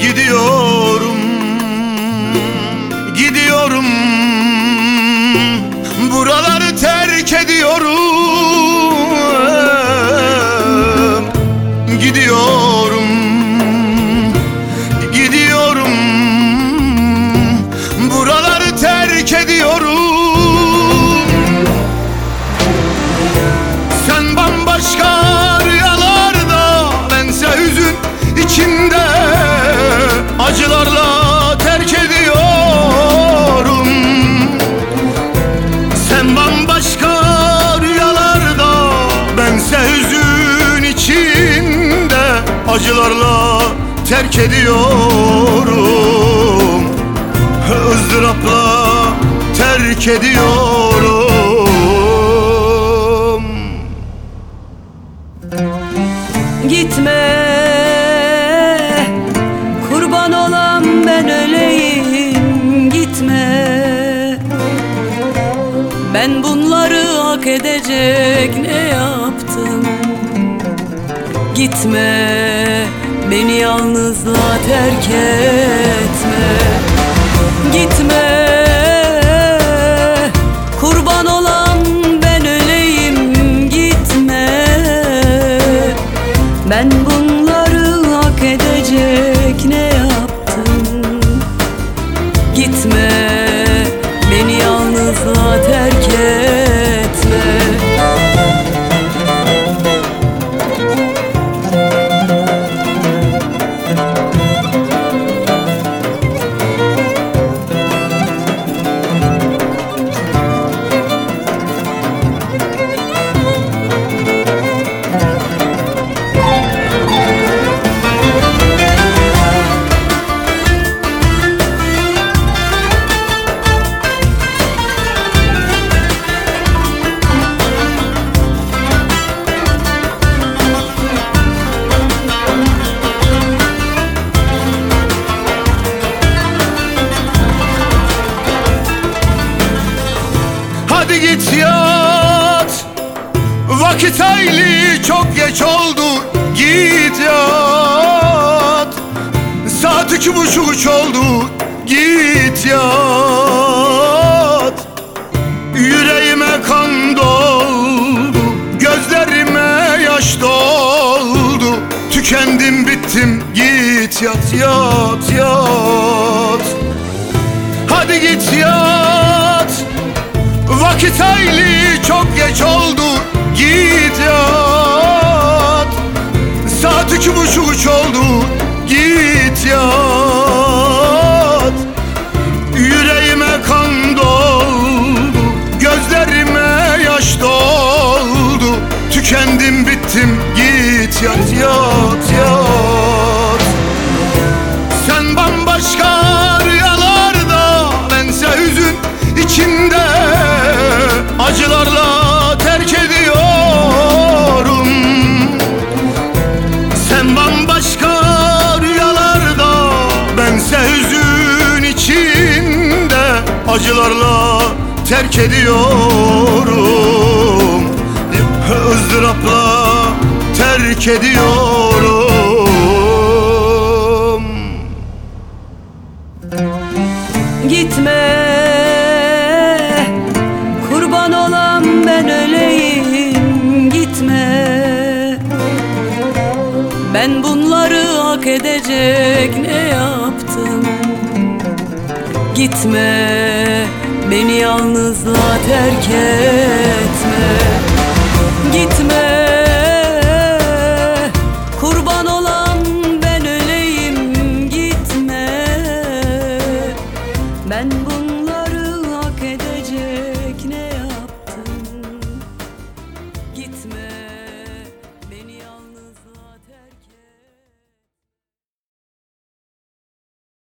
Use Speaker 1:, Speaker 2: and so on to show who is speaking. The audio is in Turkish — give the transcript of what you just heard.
Speaker 1: Gidiyorum Gidiyorum. Buraları terk ediyorum. Acılarla terk ediyorum. Izdırapla terk ediyorum.
Speaker 2: Gitme Kurban olan ben öleyim. Gitme Ben bunları hak edecek ne yaptım? Gitme Beni yalnızlığa terk etme
Speaker 1: git yat. Vakit hayli çok geç oldu Git yat. Saat iki buçuk üç oldu Git yat. Yüreğime kan doldu Gözlerime yaş doldu. Tükendim bittim Git yat yat yat Vakit hayli çok geç oldu Git yat. Saat iki buçuk üç oldu Git yat. Yüreğime kan doldu Gözlerime yaş doldu. Tükendim bittim Git yat yat yat Acılarla terk ediyorum. Izdırapla terk ediyorum.
Speaker 2: Gitme Kurban olan ben öleyim. Gitme Ben bunları hak edecek ne yaptım Gitme Beni yalnızlığa terk etme. Gitme